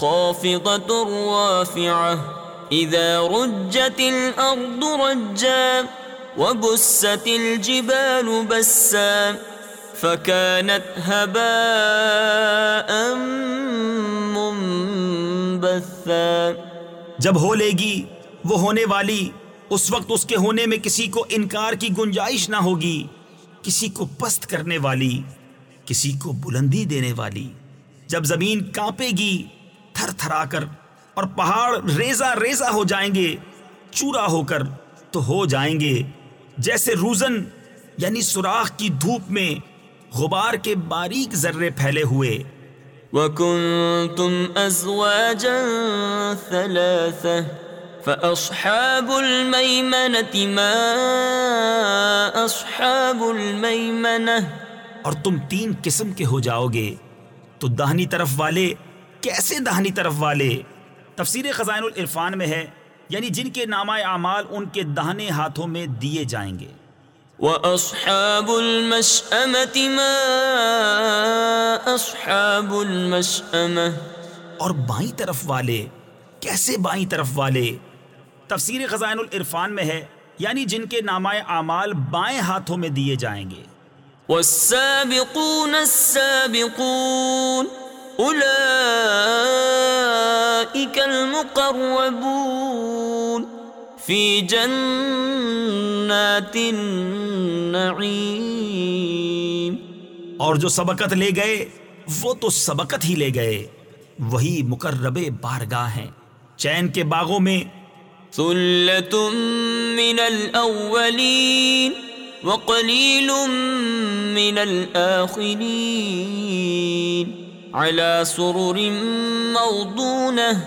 خافضة رافعة. اذا رجت الارض رجا وبست الجبال بسا فكانت هباء منبثا. جب ہو لے گی، وہ ہونے والی، اس وقت اس کے ہونے میں کسی کو انکار کی گنجائش نہ ہوگی، کسی کو پست کرنے والی، کسی کو بلندی دینے والی۔ جب زمین کانپے گی تھر تھرا کر اور پہاڑ ریزہ ریزہ ہو جائیں گے چورا ہو کر تو ہو جائیں گے۔ جیسے روزن یعنی سوراخ کی دھوپ میں غبار کے باریک ذرے پھیلے ہوئے۔ وكنتم ازواجا ثلاثة فاصحاب الميمنة ما اصحاب الميمنة اور تم تین قسم کے ہو جاؤ گے۔ تو داہنی طرف والے کیسے داہنی طرف والے؟ تفسیر خزائن العرفان میں ہے یعنی جن کے نامہ اعمال ان کے داہنے ہاتھوں میں دیے جائیں گے۔ واصحاب المشأمة ما اصحاب المشأمة؟ اور بائیں طرف والے کیسے بائیں طرف والے؟ تفسیر خزائن العرفان میں ہے یعنی جن کے نامہ اعمال بائیں ہاتھوں میں دیے جائیں گے۔ والسابقون السابقون أولئك المقربون في جنات النعيم. اور جو سبقت لے گئے وہ تو سبقت ہی لے گئے۔ وہی مقرب بارگاہ ہیں۔ چین کے باغوں میں ثلة من الأولين وقليل من الآخرين. على سرر موضونة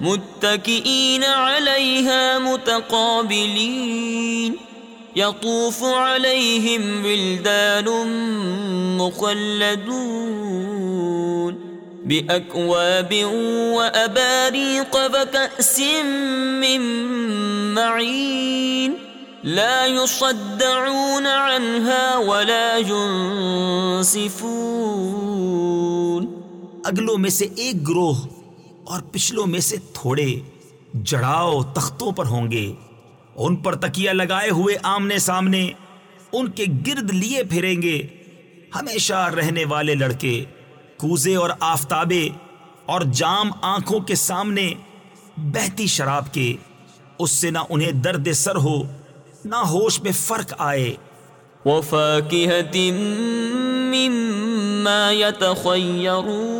متكئين عليها متقابلين. يطوف عليهم ولدان مخلدون. بأكواب وأباريق وكأس من معين. لا يصدعون عنها ولا ينصفون اگلوں میں سے ایک گروہ اور پچھلوں میں سے تھوڑے جڑاؤ تختوں پر ہوں گے۔ ان پر تکیہ لگائے ہوئے آمنے سامنے ان کے گرد لیے پھریں گے۔ ہمیشہ رہنے والے لڑکے، کوزے اور آفتابے اور جام آنکھوں کے سامنے بہتی شراب کے، اس سے نہ انہیں درد سر ہو، نہ ہوش میں فرق آئے۔ وفاكهة مما يتخيرون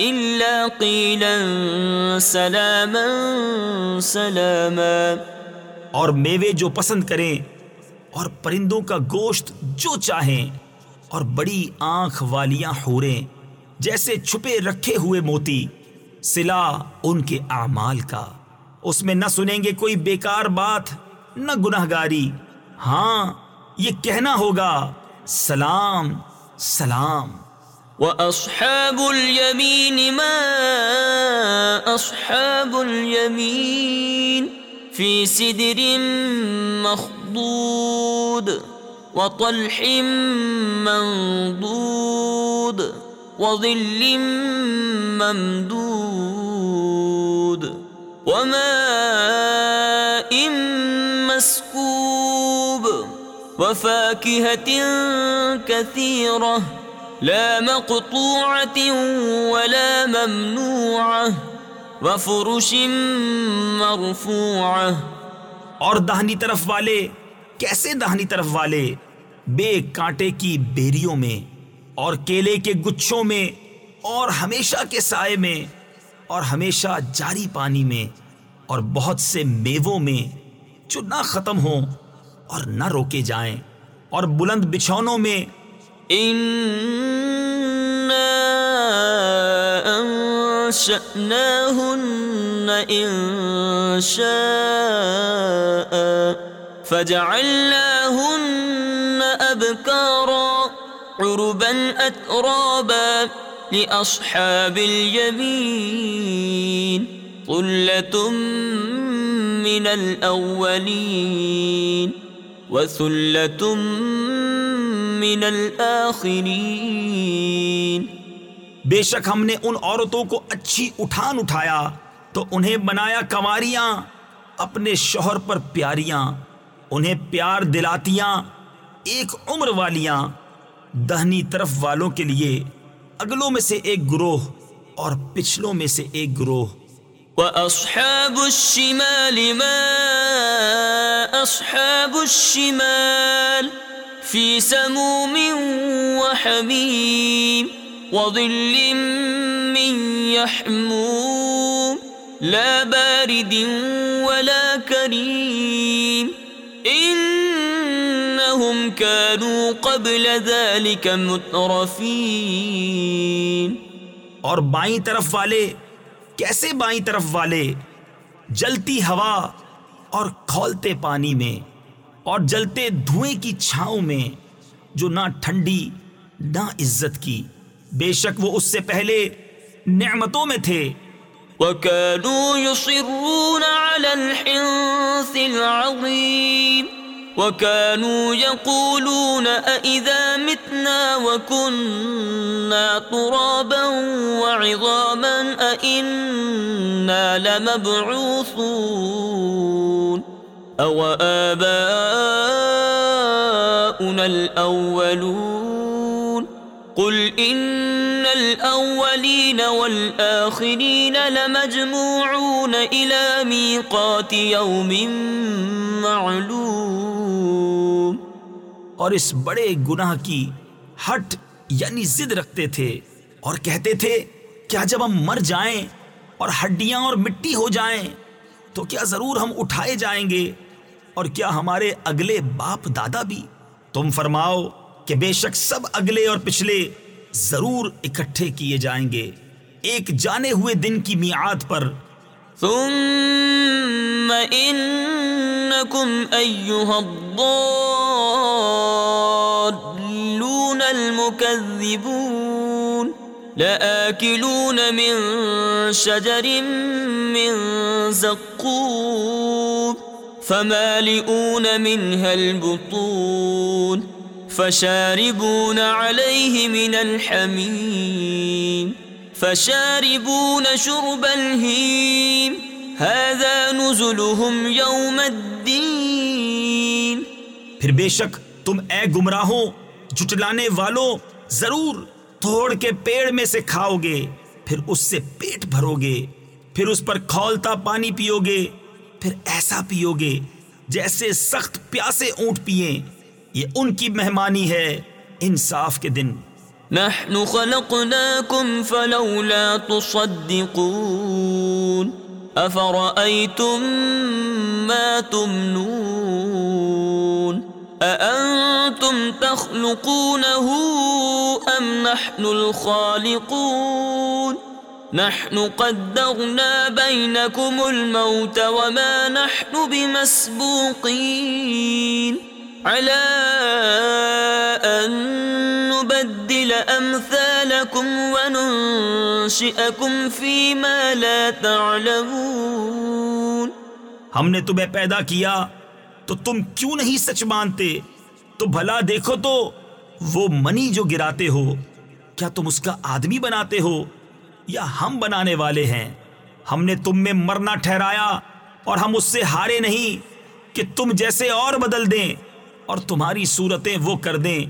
إلا قيلا سلاما سلاما۔ اور میوے جو پسند کریں اور پرندوں کا گوشت جو چاہیں اور بڑی آنکھ والیاں حوریں جیسے چھپے رکھے ہوئے موتی، سلا ان کے اعمال کا۔ اس میں نہ سنیں گے کوئی بیکار بات، نہ گناہ گاری ہاں یہ کہنا ہوگا، سلام سلام۔ وأصحاب اليمين ما أصحاب اليمين في سدر مخضود وطلح منضود وظل ممدود وماء مسكوب وفاكهة كثيرة لا مقطوعة ولا ممنوعة وفرش مرفوعة. اور دہنی طرف والے، کیسے دہنی طرف والے؟ بے کانٹے کی بیریوں میں اور کیلے کے گچھوں میں اور ہمیشہ کے سائے میں اور ہمیشہ جاری پانی میں اور بہت سے میووں میں جو نہ ختم ہوں اور نہ روکے جائیں اور بلند بچھونوں میں أنشأناهن إن فجعلناهن أبكارا عربا أترابا لأصحاب اليمين ثلة من الأولين وثلة من الآخرين بے شک ہم نے ان عورتوں کو اچھی اٹھان اٹھایا تو انہیں بنایا کماریاں اپنے شوہر پر پیاریاں انہیں پیار دلاتیاں ایک عمر والیاں دہنی طرف والوں کے لیے اگلوں میں سے ایک گروہ اور پچھلوں میں سے ایک گروہ۔ وأصحاب الشمال ما أصحاب الشمال؟ في سموم وحميم وظل من يحموم لا بارد ولا كريم إنهم كانوا قبل ذلك مترفين اور بائیں طرف والے، کیسے بائیں طرف والے؟ جلتی ہوا اور کھولتے پانی میں۔ اور جلتے دھوئیں کی چھاؤں میں جو نہ ٹھنڈی نہ عزت کی۔ بے شک وہ اس سے پہلے نعمتوں میں تھے۔ وكانوا يصرون على الحنث العظيم۔ وكانوا يقولون أئذا متنا وكنا ترابا وعظاما أئنا لمبعوثون۔ أو آباؤنا الأولون قل إن الأولين والآخرين لمجموعون إلى ميقات يوم معلوم اور اس بڑے گناہ کی ہٹ یعنی ضد رکھتے تھے اور کہتے تھے، کیا جب ہم مر جائیں اور ہڈیاں اور مٹی ہو جائیں، تو کیا ضرور ہم اٹھائے جائیں گے؟ اور کیا ہمارے اگلے باپ دادا بھی؟ تم فرماؤ کہ بے شک سب اگلے اور پچھلے ضرور اکٹھے کیے جائیں گے۔ ایک جانے ہوئے دن کی میعاد پر۔ ثم إنكم أيها الضالون المكذبون لآكلون من شجر من زقوم فمالئون منها البطون فشاربون عليه من الحميم فشاربون شرب الهيم هذا نزلهم يوم الدين پھر بے شک تم اے گمراہوں جٹلانے والوں، ضرور توڑ کے پیڑ میں سے کھاؤ گے، پھر اس سے پیٹ بھرو گے، پھر اس پر کھولتا پانی پیو گے۔ پھر ایسا پیو گے جیسے سخت پیاسے اونٹ پیئیں۔ یہ ان کی مہمانی ہے انصاف کے دن۔ نحن خلقناكم فلولا تصدقون۔ أفرأيتم ما تمنون۔ أأنتم تخلقونه أم نحن الخالقون۔ نحن قدرنا بينكم الموت وما نحن بمسبوقين. على أن نبدل أمثالكم وننشئكم فيما لا تعلمون. ہم نے تمہیں پیدا کیا تو تم کیوں نہیں سچ مانتے؟ تو بھلا دیکھو تو وہ منی جو گراتے ہو، کیا تم اس کا آدمی بناتے ہو؟ یا ہم بنانے والے ہیں۔ ہم نے تم میں مرنا ٹھہرایا اور ہم اس سے ہارے نہیں کہ تم جیسے اور بدل دیں اور تمہاری صورتیں وہ کر دیں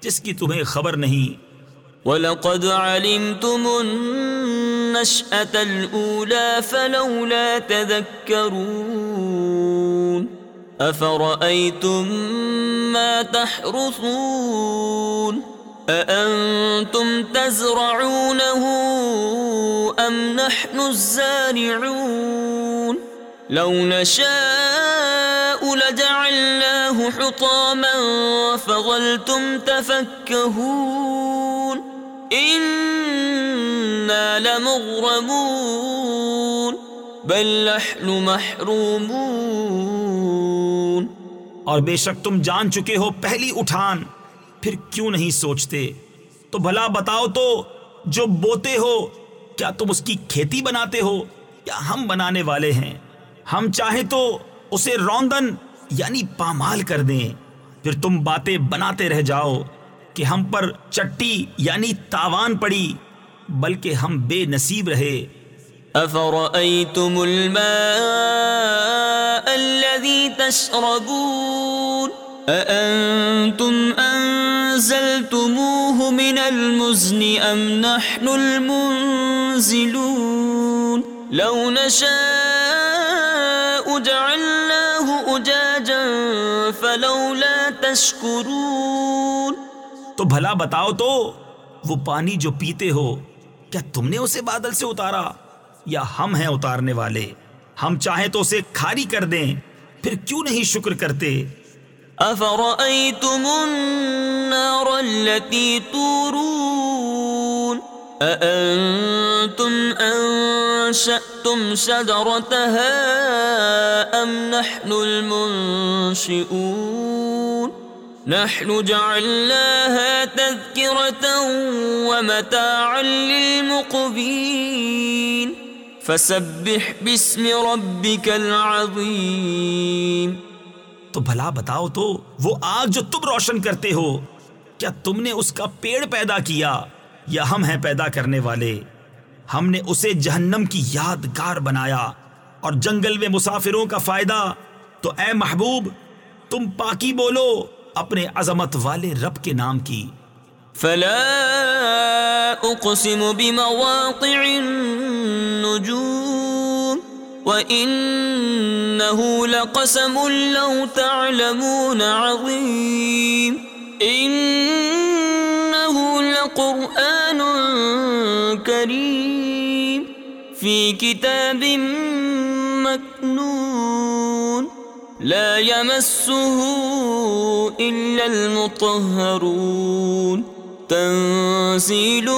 جس کی تمہیں خبر نہیں۔ ولقد علمتم النشأة الأولى فلولا تذكرون۔ أفرأيتم ما تحرثون؟ أأنتم تزرعونه أم نحن الزارعون؟ لو نشاء لجعلناه حطاما فظلتم تفكهون. إنا لمغرمون، بل نحن محرومون. اور بے شک تم جان چکے ہو پہلی اٹھان۔ پھر کیوں نہیں سوچتے؟ تو بھلا بتاؤ تو، جو بوتے ہو، کیا تم اس کی کھیتی بناتے ہو؟ یا ہم بنانے والے ہیں؟ ہم چاہیں تو اسے روندن یعنی پامال کر دیں۔ پھر تم باتیں بناتے رہ جاؤ کہ ہم پر چٹی یعنی تاوان پڑی، بلکہ ہم بے نصیب رہے۔ أفرأيتم الماء الذي تشربون؟ أأنتم أنزلتموه من المزن أم نحن المنزلون لو نشاء جعلناه أجاجا فلولا تشكرون تو بھلا بتاؤ تو وہ پانی جو پیتے ہو کیا تم نے اسے بادل سے اتارا؟ یا ہم ہیں اتارنے والے؟ ہم چاہیں تو اسے کھاری کر دیں پھر کیوں نہیں شکر کرتے؟ أفرأيتم النار التي تورون. أأنتم أنشأتم شجرتها أم نحن المنشئون؟ نحن جعلناها تذكرة ومتاعا للمقبين فسبح باسم ربك العظيم. تو بھلا بتاؤ تو وہ آگ جو تم روشن کرتے ہو کیا تم نے اس کا پیڑ پیدا کیا؟ یا ہم ہیں پیدا کرنے والے؟ ہم نے اسے جہنم کی یادگار بنایا اور جنگل میں مسافروں کا فائدہ۔ تو اے محبوب، تم پاکی بولو اپنے عظمت والے رب کے نام کی۔ فلا اقسم بمواقع النجوم وانه لقسم لو تعلمون عظيم انه لقران كريم في كتاب مكنون لا يمسه الا المطهرون تنزيل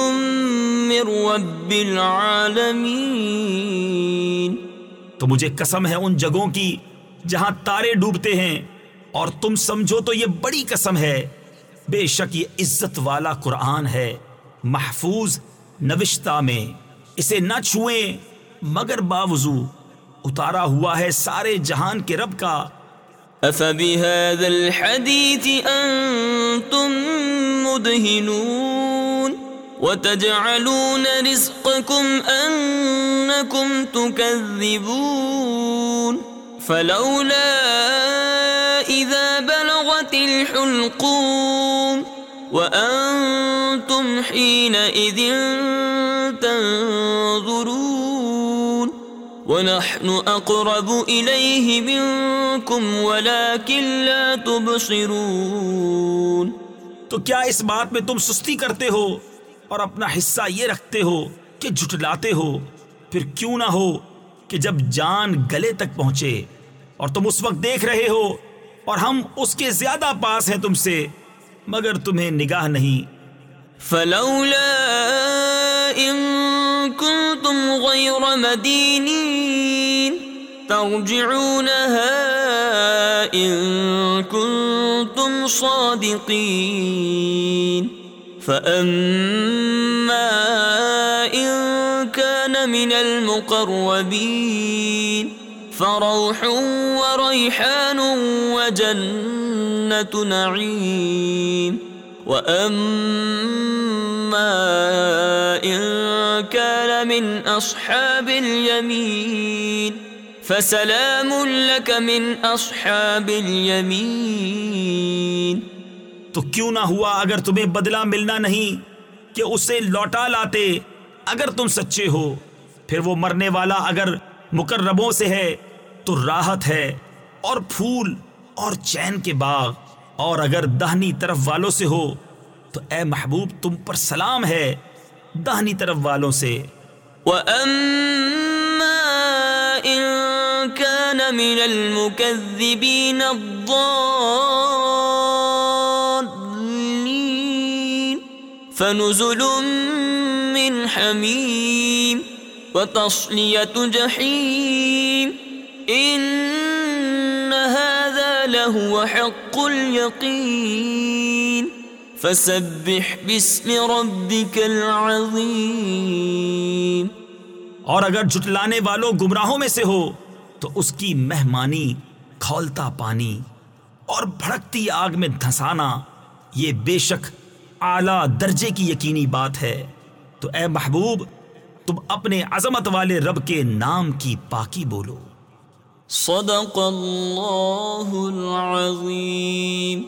من رب العالمين تو مجھے قسم ہے ان جگہوں کی جہاں تارے ڈوبتے ہیں اور تم سمجھو تو یہ بڑی قسم ہے بے شک یہ عزت والا قرآن ہے، محفوظ نوشتہ میں۔ اسے نہ چھوئیں، مگر باوضو اتارا ہوا ہے سارے جہان کے رب کا۔ أفبهذا الحديث أنتم مدهنون وتجعلون رزقكم أنكم تكذبون فلولا الحلقوم وأنتم حينئذ تنظرون ونحن أقرب إليه منكم ولكن لا تبصرون تو کیا اس بات میں تم سستی کرتے ہو اور اپنا حصہ یہ رکھتے ہو کہ جھٹلاتے ہو؟ پھر کیوں نہ ہو کہ جب جان گلے تک پہنچے اور تم اس وقت دیکھ رہے ہو اور ہم اس کے زیادہ پاس ہیں تم سے، مگر تمہیں نگاہ نہیں۔ فلولا إن كنتم غير مدينين ترجعونها إن كنتم صادقين فأما إن كان من المقربين فروح وريحان وجنة نعيم وأما إن كان من أصحاب اليمين فسلام لك من أصحاب اليمين تو کیوں نہ ہوا اگر تمہیں بدلہ ملنا نہیں کہ اسے لوٹا لاتے؟ اگر تم سچے ہو، پھر وہ مرنے والا اگر مقربوں سے ہے تو راحت ہے اور پھول اور چین کے باغ۔ اور اگر دہنی طرف والوں سے ہو تو اے محبوب تم پر سلام ہے دہنی طرف والوں سے۔ وَأَمَّا إِن كَانَ مِنَ الْمُكَذِّبِينَ الضَّالِّينَ فَنُزُلٌ مِّنْ حَمِيمٍ وَتَصْلِيَةُ جَحِيمٍ إِنَّ هَذَا لَهُوَ حَقُّ الْيَقِينِ فَسَبِّحْ بِاسْمِ رَبِّكَ الْعَظِيمِ اور اگر جھٹلانے والوں گمراہوں میں سے ہو، تو اس کی مہمانی، کھولتا پانی اور بھڑکتی آگ میں دھسانا یہ بے شک اعلی درجے کی یقینی بات ہے۔ تو اے محبوب، تم اپنے عظمت والے رب کے نام کی پاکی بولو۔ صدق اللہ العظیم